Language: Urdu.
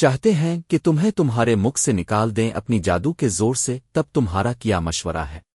چاہتے ہیں کہ تمہیں تمہارے مکھ سے نکال دیں اپنی جادو کے زور سے تب تمہارا کیا مشورہ ہے۔